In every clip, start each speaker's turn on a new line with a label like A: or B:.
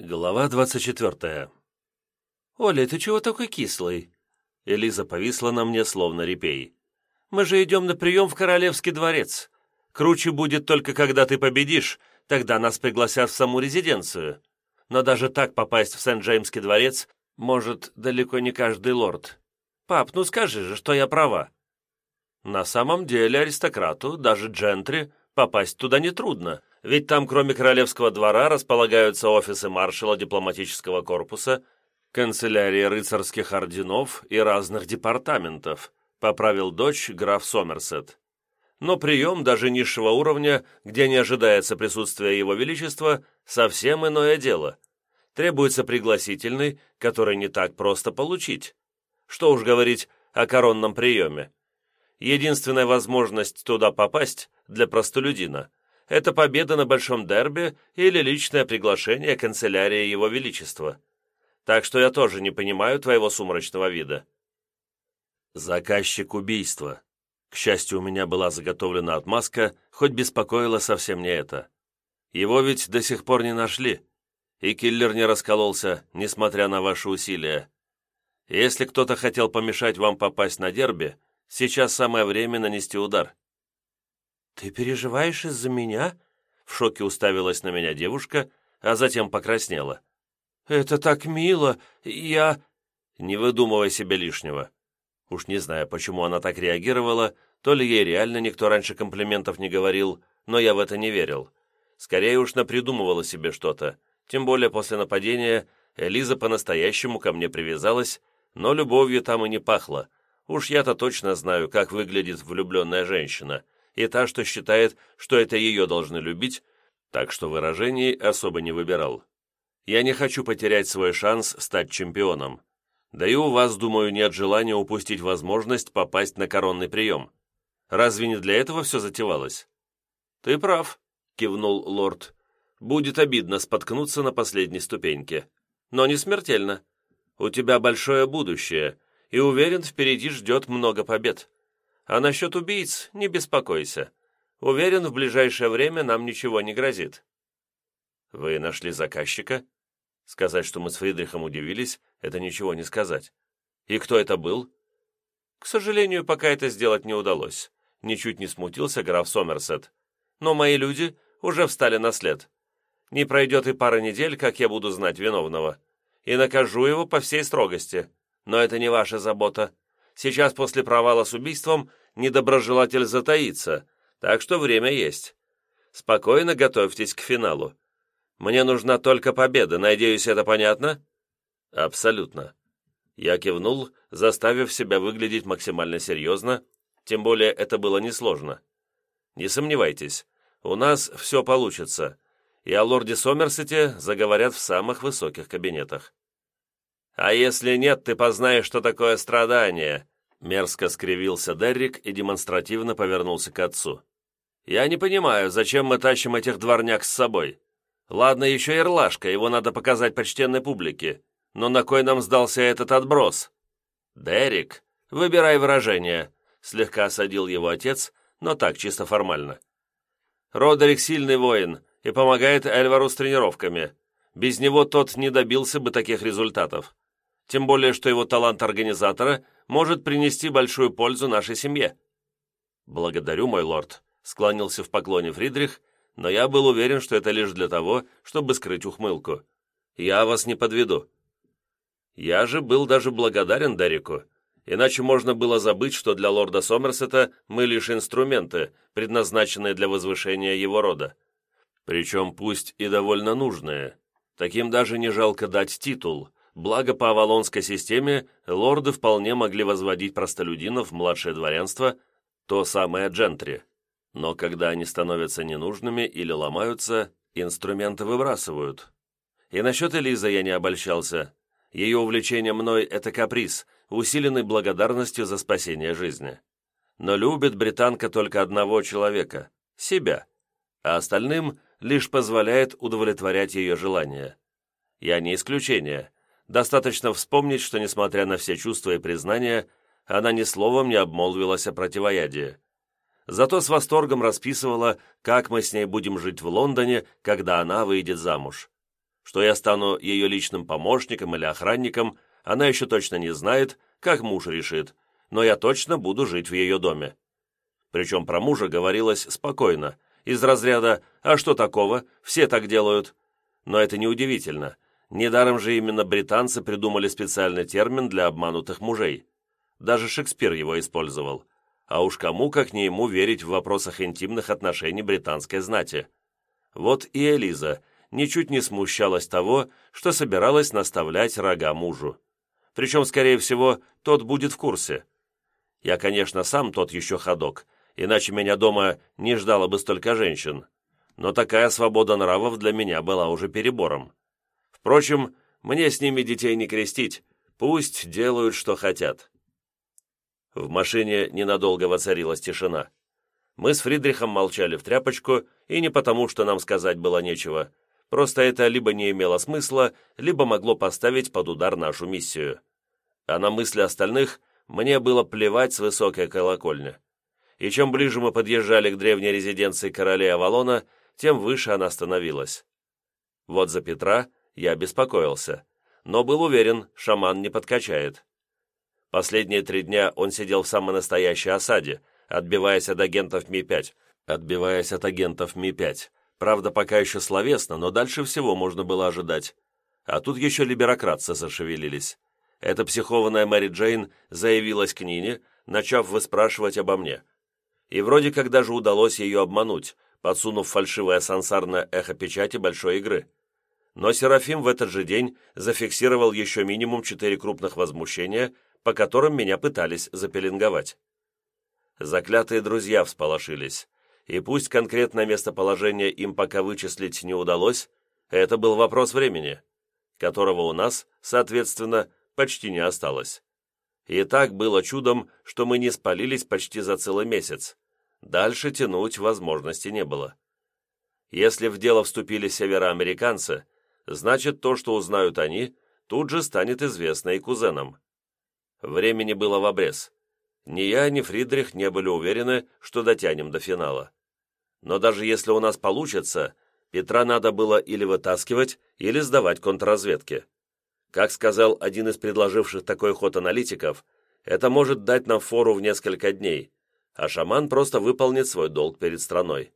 A: Глава двадцать четвертая. «Оля, ты чего такой кислый?» Элиза повисла на мне, словно репей. «Мы же идем на прием в Королевский дворец. Круче будет только, когда ты победишь, тогда нас пригласят в саму резиденцию. Но даже так попасть в Сент-Джеймский дворец может далеко не каждый лорд. Пап, ну скажи же, что я права». На самом деле аристократу, даже джентри, попасть туда нетрудно, ведь там, кроме королевского двора, располагаются офисы маршала дипломатического корпуса, канцелярия рыцарских орденов и разных департаментов, поправил дочь граф Сомерсет. Но прием даже низшего уровня, где не ожидается присутствия его величества, совсем иное дело. Требуется пригласительный, который не так просто получить. Что уж говорить о коронном приеме. Единственная возможность туда попасть для простолюдина – это победа на Большом Дерби или личное приглашение канцелярии Его Величества. Так что я тоже не понимаю твоего сумрачного вида». Заказчик убийства. К счастью, у меня была заготовлена отмазка, хоть беспокоило совсем не это. Его ведь до сих пор не нашли, и киллер не раскололся, несмотря на ваши усилия. Если кто-то хотел помешать вам попасть на дерби, сейчас самое время нанести удар. «Ты переживаешь из-за меня?» В шоке уставилась на меня девушка, а затем покраснела. «Это так мило! Я...» «Не выдумывай себе лишнего». Уж не знаю, почему она так реагировала, то ли ей реально никто раньше комплиментов не говорил, но я в это не верил. Скорее уж напридумывала себе что-то. Тем более после нападения Элиза по-настоящему ко мне привязалась, но любовью там и не пахло. Уж я-то точно знаю, как выглядит влюбленная женщина, и та, что считает, что это ее должны любить, так что выражений особо не выбирал. Я не хочу потерять свой шанс стать чемпионом. Да и у вас, думаю, нет желания упустить возможность попасть на коронный прием. Разве не для этого все затевалось?» «Ты прав», — кивнул лорд. «Будет обидно споткнуться на последней ступеньке. Но не смертельно. У тебя большое будущее, и, уверен, впереди ждет много побед. А насчет убийц не беспокойся. Уверен, в ближайшее время нам ничего не грозит». «Вы нашли заказчика?» Сказать, что мы с Фридрихом удивились, это ничего не сказать. «И кто это был?» «К сожалению, пока это сделать не удалось», — ничуть не смутился граф Сомерсет. «Но мои люди уже встали на след. Не пройдет и пара недель, как я буду знать виновного. И накажу его по всей строгости. Но это не ваша забота. Сейчас после провала с убийством недоброжелатель затаится, так что время есть. Спокойно готовьтесь к финалу. Мне нужна только победа, надеюсь, это понятно?» «Абсолютно». Я кивнул, заставив себя выглядеть максимально серьезно, тем более это было несложно. «Не сомневайтесь, у нас все получится, и о лорде Сомерсете заговорят в самых высоких кабинетах». «А если нет, ты познаешь, что такое страдание», Мерзко скривился Деррик и демонстративно повернулся к отцу. «Я не понимаю, зачем мы тащим этих дворняк с собой? Ладно, еще Ирлашка, его надо показать почтенной публике. Но на кой нам сдался этот отброс?» «Деррик, выбирай выражение», — слегка осадил его отец, но так, чисто формально. «Родерик сильный воин и помогает Эльвару с тренировками. Без него тот не добился бы таких результатов. Тем более, что его талант организатора может принести большую пользу нашей семье». «Благодарю, мой лорд», — склонился в поклоне Фридрих, но я был уверен, что это лишь для того, чтобы скрыть ухмылку. «Я вас не подведу». Я же был даже благодарен Дереку, иначе можно было забыть, что для лорда Сомерсета мы лишь инструменты, предназначенные для возвышения его рода. Причем пусть и довольно нужные. Таким даже не жалко дать титул, Благо, по Авалонской системе лорды вполне могли возводить простолюдинов в младшее дворянство, то самое джентри. Но когда они становятся ненужными или ломаются, инструменты выбрасывают. И насчет Элизы я не обольщался. Ее увлечение мной – это каприз, усиленный благодарностью за спасение жизни. Но любит британка только одного человека – себя, а остальным лишь позволяет удовлетворять ее желания. Я не исключение – Достаточно вспомнить, что, несмотря на все чувства и признания, она ни словом не обмолвилась о противоядии. Зато с восторгом расписывала, как мы с ней будем жить в Лондоне, когда она выйдет замуж. Что я стану ее личным помощником или охранником, она еще точно не знает, как муж решит, но я точно буду жить в ее доме. Причем про мужа говорилось спокойно, из разряда «А что такого? Все так делают». Но это неудивительно. Недаром же именно британцы придумали специальный термин для обманутых мужей. Даже Шекспир его использовал. А уж кому, как не ему, верить в вопросах интимных отношений британской знати. Вот и Элиза ничуть не смущалась того, что собиралась наставлять рога мужу. Причем, скорее всего, тот будет в курсе. Я, конечно, сам тот еще ходок, иначе меня дома не ждало бы столько женщин. Но такая свобода нравов для меня была уже перебором. Впрочем, мне с ними детей не крестить, пусть делают, что хотят. В машине ненадолго воцарилась тишина. Мы с Фридрихом молчали в тряпочку, и не потому, что нам сказать было нечего. Просто это либо не имело смысла, либо могло поставить под удар нашу миссию. А на мысли остальных мне было плевать с высокой колокольни. И чем ближе мы подъезжали к древней резиденции королей Авалона, тем выше она становилась. Вот за Петра я беспокоился, но был уверен, шаман не подкачает. Последние три дня он сидел в самой настоящей осаде, отбиваясь от агентов Ми-5, отбиваясь от агентов Ми-5. Правда, пока еще словесно, но дальше всего можно было ожидать. А тут еще либерократцы зашевелились. Эта психованная Мэри Джейн заявилась к Нине, начав выспрашивать обо мне. И вроде как даже удалось ее обмануть, подсунув фальшивое сансарное эхо печати большой игры. Но Серафим в этот же день зафиксировал еще минимум четыре крупных возмущения, по которым меня пытались запеленговать. Заклятые друзья всполошились, и пусть конкретное местоположение им пока вычислить не удалось, это был вопрос времени, которого у нас, соответственно, почти не осталось. И так было чудом, что мы не спалились почти за целый месяц. Дальше тянуть возможности не было. Если в дело вступили североамериканцы, значит, то, что узнают они, тут же станет известно и кузенам. Времени было в обрез. Ни я, ни Фридрих не были уверены, что дотянем до финала. Но даже если у нас получится, Петра надо было или вытаскивать, или сдавать контрразведке. Как сказал один из предложивших такой ход аналитиков, это может дать нам фору в несколько дней, а шаман просто выполнит свой долг перед страной.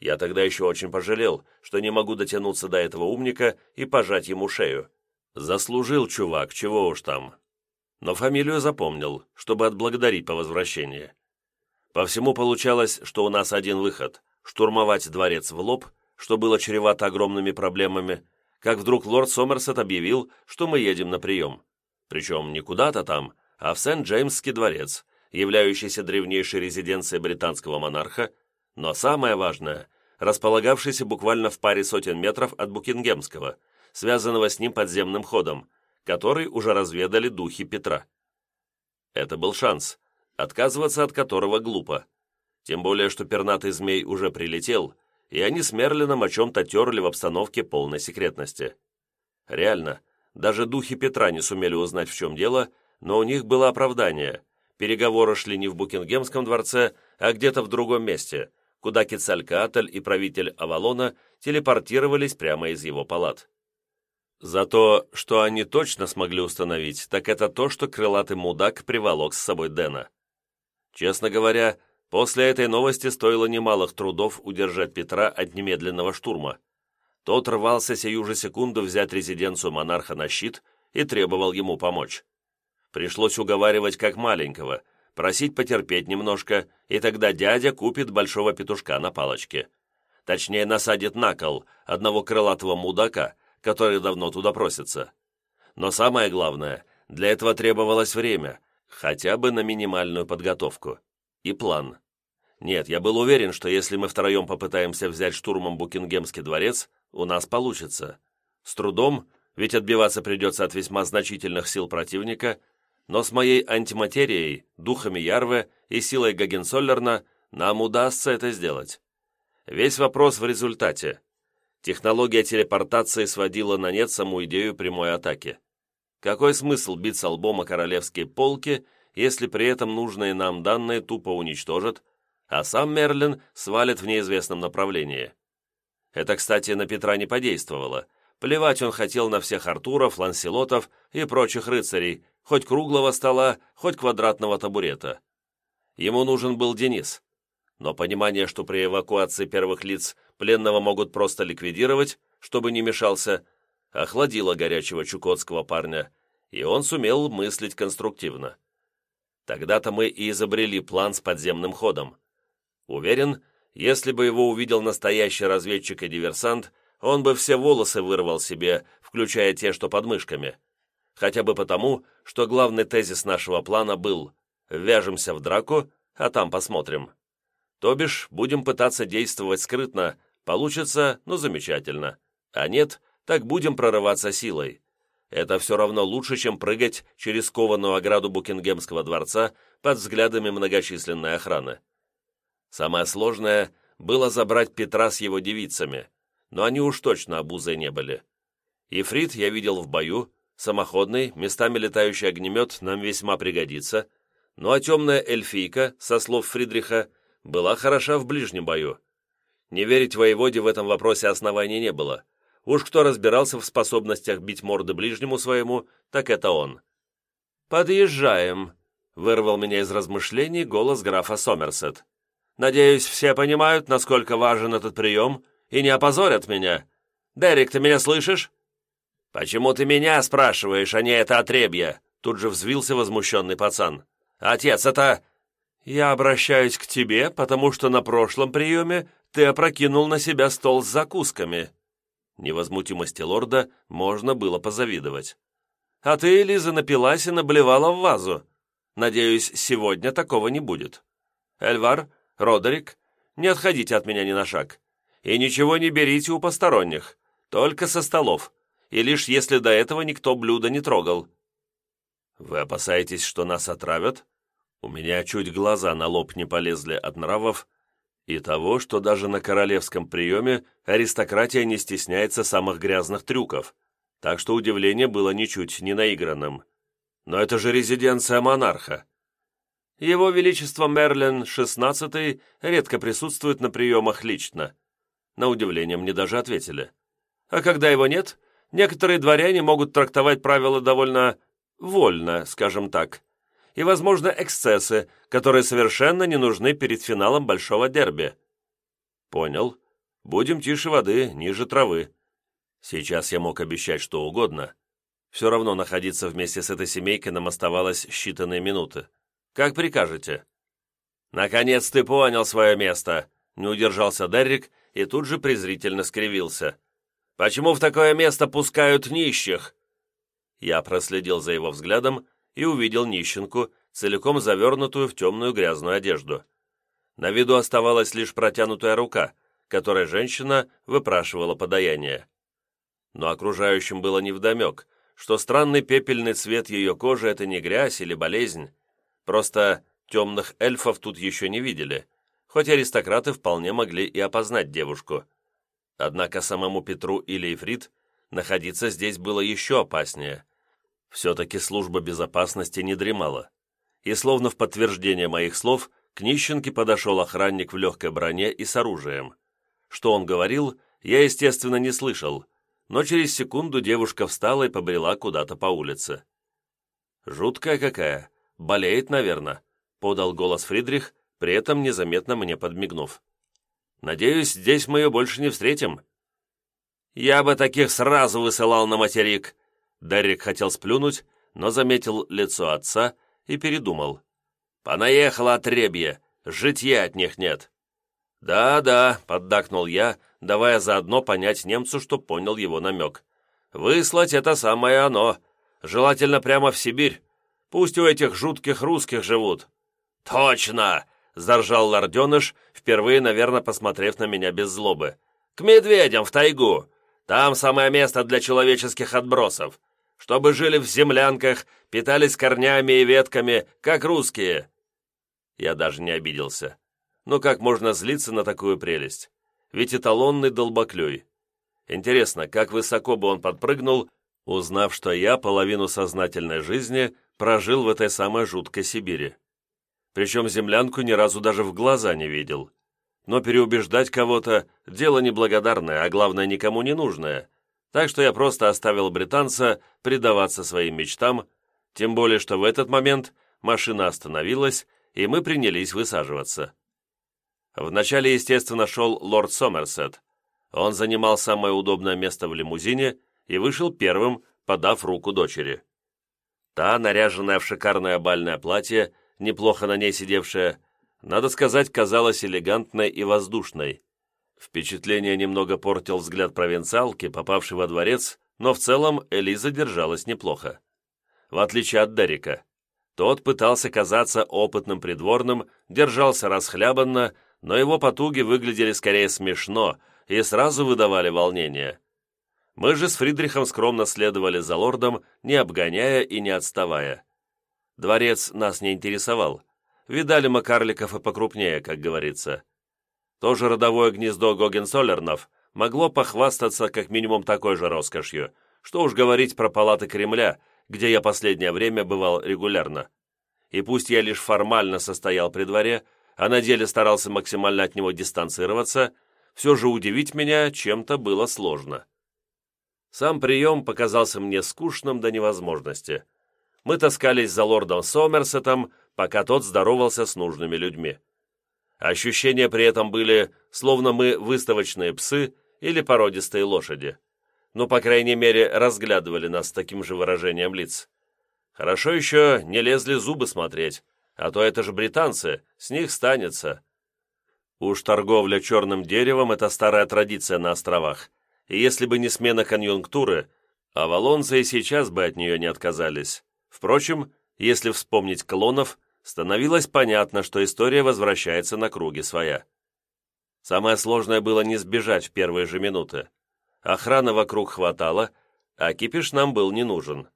A: Я тогда еще очень пожалел, что не могу дотянуться до этого умника и пожать ему шею. Заслужил чувак, чего уж там но фамилию запомнил, чтобы отблагодарить по возвращении. По всему получалось, что у нас один выход – штурмовать дворец в лоб, что было чревато огромными проблемами, как вдруг лорд Сомерсет объявил, что мы едем на прием. Причем не куда-то там, а в Сент-Джеймсский дворец, являющийся древнейшей резиденцией британского монарха, но самое важное – располагавшийся буквально в паре сотен метров от Букингемского, связанного с ним подземным ходом – который уже разведали духи Петра. Это был шанс, отказываться от которого глупо. Тем более, что пернатый змей уже прилетел, и они с Мерлином о чем-то терли в обстановке полной секретности. Реально, даже духи Петра не сумели узнать, в чем дело, но у них было оправдание. Переговоры шли не в Букингемском дворце, а где-то в другом месте, куда Кецалькаатль и правитель Авалона телепортировались прямо из его палат. Зато, что они точно смогли установить, так это то, что крылатый мудак приволок с собой Дэна. Честно говоря, после этой новости стоило немалых трудов удержать Петра от немедленного штурма. Тот рвался сию же секунду взять резиденцию монарха на щит и требовал ему помочь. Пришлось уговаривать как маленького, просить потерпеть немножко, и тогда дядя купит большого петушка на палочке. Точнее, насадит на кол одного крылатого мудака, которые давно туда просятся. Но самое главное, для этого требовалось время, хотя бы на минимальную подготовку. И план. Нет, я был уверен, что если мы втроем попытаемся взять штурмом Букингемский дворец, у нас получится. С трудом, ведь отбиваться придется от весьма значительных сил противника, но с моей антиматерией, духами Ярве и силой Гагенсоллерна нам удастся это сделать. Весь вопрос в результате. Технология телепортации сводила на нет саму идею прямой атаки. Какой смысл биться лбом о королевские полки, если при этом нужные нам данные тупо уничтожат, а сам Мерлин свалит в неизвестном направлении? Это, кстати, на Петра не подействовало, Плевать он хотел на всех Артуров, Ланселотов и прочих рыцарей, хоть круглого стола, хоть квадратного табурета. Ему нужен был Денис. Но понимание, что при эвакуации первых лиц пленного могут просто ликвидировать, чтобы не мешался, охладило горячего чукотского парня, и он сумел мыслить конструктивно. Тогда-то мы и изобрели план с подземным ходом. Уверен, если бы его увидел настоящий разведчик и диверсант, он бы все волосы вырвал себе, включая те, что под мышками. Хотя бы потому, что главный тезис нашего плана был «вяжемся в драку, а там посмотрим». То бишь, будем пытаться действовать скрытно, получится, ну замечательно. А нет, так будем прорываться силой. Это все равно лучше, чем прыгать через кованую ограду Букингемского дворца под взглядами многочисленной охраны. Самое сложное было забрать Петра с его девицами, но они уж точно обузой не были. Ифрит я видел в бою, самоходный, местами летающий огнемет нам весьма пригодится, ну а темная эльфийка, со слов Фридриха, была хороша в ближнем бою. Не верить воеводе в этом вопросе оснований не было. Уж кто разбирался в способностях бить морды ближнему своему, так это он. «Подъезжаем», — вырвал меня из размышлений голос графа Сомерсет. «Надеюсь, все понимают, насколько важен этот прием, и не опозорят меня. Дерек, ты меня слышишь?» «Почему ты меня спрашиваешь, а не это отребье?» Тут же взвился возмущенный пацан. «Отец, это...» «Я обращаюсь к тебе, потому что на прошлом приеме ты опрокинул на себя стол с закусками». Невозмутимости лорда можно было позавидовать. «А ты, Элиза, напилась и наблевала в вазу. Надеюсь, сегодня такого не будет. Эльвар, Родерик, не отходите от меня ни на шаг. И ничего не берите у посторонних, только со столов, и лишь если до этого никто блюда не трогал». «Вы опасаетесь, что нас отравят?» У меня чуть глаза на лоб не полезли от нравов и того, что даже на королевском приеме аристократия не стесняется самых грязных трюков, так что удивление было ничуть не наигранным. Но это же резиденция монарха. Его Величество Мерлин XVI редко присутствует на приемах лично. На удивление мне даже ответили. А когда его нет, некоторые дворяне могут трактовать правила довольно вольно, скажем так и, возможно, эксцессы, которые совершенно не нужны перед финалом большого дерби. Понял. Будем тише воды, ниже травы. Сейчас я мог обещать что угодно. Все равно находиться вместе с этой семейкой нам оставалось считанные минуты. Как прикажете. Наконец ты понял свое место, не удержался Деррик и тут же презрительно скривился. Почему в такое место пускают нищих? Я проследил за его взглядом и увидел нищенку, целиком завернутую в темную грязную одежду. На виду оставалась лишь протянутая рука, которой женщина выпрашивала подаяние. Но окружающим было невдомек, что странный пепельный цвет ее кожи – это не грязь или болезнь. Просто темных эльфов тут еще не видели, хоть аристократы вполне могли и опознать девушку. Однако самому Петру или Ифрит находиться здесь было еще опаснее. Все-таки служба безопасности не дремала. И словно в подтверждение моих слов, к нищенке подошел охранник в легкой броне и с оружием. Что он говорил, я, естественно, не слышал, но через секунду девушка встала и побрела куда-то по улице. «Жуткая какая! Болеет, наверное», — подал голос Фридрих, при этом незаметно мне подмигнув. «Надеюсь, здесь мы ее больше не встретим». «Я бы таких сразу высылал на материк», Деррик хотел сплюнуть, но заметил лицо отца и передумал. «Понаехало отребье, житья от них нет». «Да-да», — поддакнул я, давая заодно понять немцу, что понял его намек. «Выслать это самое оно, желательно прямо в Сибирь. Пусть у этих жутких русских живут». «Точно!» — заржал лорденыш, впервые, наверное, посмотрев на меня без злобы. «К медведям в тайгу! Там самое место для человеческих отбросов чтобы жили в землянках, питались корнями и ветками, как русские». Я даже не обиделся. Ну как можно злиться на такую прелесть? Ведь эталонный долбоклюй. Интересно, как высоко бы он подпрыгнул, узнав, что я половину сознательной жизни прожил в этой самой жуткой Сибири. Причем землянку ни разу даже в глаза не видел. Но переубеждать кого-то – дело неблагодарное, а главное, никому не нужное. Так что я просто оставил британца предаваться своим мечтам, тем более что в этот момент машина остановилась, и мы принялись высаживаться. Вначале, естественно, шел лорд Сомерсет. Он занимал самое удобное место в лимузине и вышел первым, подав руку дочери. Та, наряженная в шикарное бальное платье, неплохо на ней сидевшая, надо сказать, казалась элегантной и воздушной. Впечатление немного портил взгляд провинциалки, попавшей во дворец, но в целом Элиза держалась неплохо. В отличие от Дерека. Тот пытался казаться опытным придворным, держался расхлябанно, но его потуги выглядели скорее смешно и сразу выдавали волнение. Мы же с Фридрихом скромно следовали за лордом, не обгоняя и не отставая. Дворец нас не интересовал. Видали мы карликов и покрупнее, как говорится. Тоже родовое гнездо Гогенсолернов могло похвастаться как минимум такой же роскошью, что уж говорить про палаты Кремля, где я последнее время бывал регулярно. И пусть я лишь формально состоял при дворе, а на деле старался максимально от него дистанцироваться, все же удивить меня чем-то было сложно. Сам прием показался мне скучным до невозможности. Мы таскались за лордом Сомерсетом, пока тот здоровался с нужными людьми. Ощущения при этом были, словно мы выставочные псы или породистые лошади. Ну, по крайней мере, разглядывали нас с таким же выражением лиц. Хорошо еще не лезли зубы смотреть, а то это же британцы, с них станется. Уж торговля черным деревом – это старая традиция на островах, и если бы не смена конъюнктуры, авалонцы и сейчас бы от нее не отказались. Впрочем, если вспомнить клонов, становилось понятно, что история возвращается на круги своя. Самое сложное было не сбежать в первые же минуты. Охраны вокруг хватало, а кипиш нам был не нужен.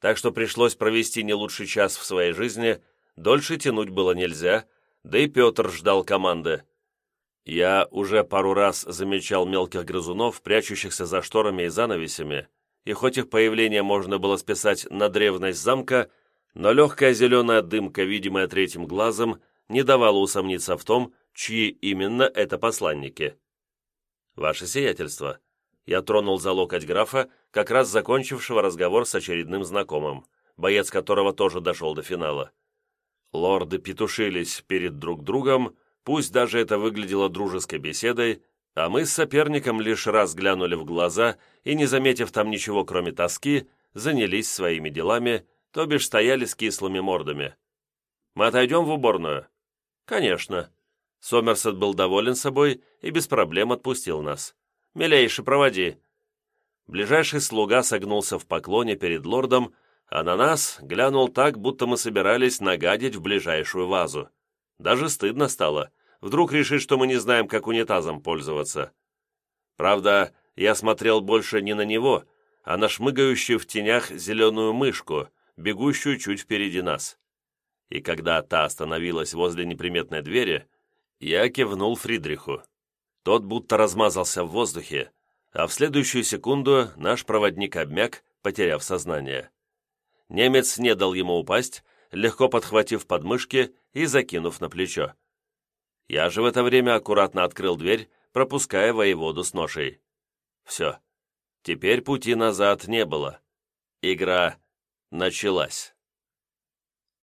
A: Так что пришлось провести не лучший час в своей жизни, дольше тянуть было нельзя, да и Петр ждал команды. Я уже пару раз замечал мелких грызунов, прячущихся за шторами и занавесями, и хоть их появление можно было списать на древность замка, но легкая зеленая дымка, видимая третьим глазом, не давала усомниться в том, чьи именно это посланники. «Ваше сиятельство», я тронул за локоть графа, как раз закончившего разговор с очередным знакомым, боец которого тоже дошел до финала. Лорды петушились перед друг другом, пусть даже это выглядело дружеской беседой, а мы с соперником лишь раз глянули в глаза и, не заметив там ничего кроме тоски, занялись своими делами, то бишь стояли с кислыми мордами. «Мы отойдем в уборную?» «Конечно». Сомерсет был доволен собой и без проблем отпустил нас. «Милейший, проводи». Ближайший слуга согнулся в поклоне перед лордом, а на нас глянул так, будто мы собирались нагадить в ближайшую вазу. Даже стыдно стало. Вдруг решит, что мы не знаем, как унитазом пользоваться. Правда, я смотрел больше не на него, а на шмыгающую в тенях зеленую мышку, бегущую чуть впереди нас. И когда та остановилась возле неприметной двери, я кивнул Фридриху. Тот будто размазался в воздухе, а в следующую секунду наш проводник обмяк, потеряв сознание. Немец не дал ему упасть, легко подхватив подмышки и закинув на плечо. Я же в это время аккуратно открыл дверь, пропуская воеводу с ношей. Все. Теперь пути назад не было. Игра началась.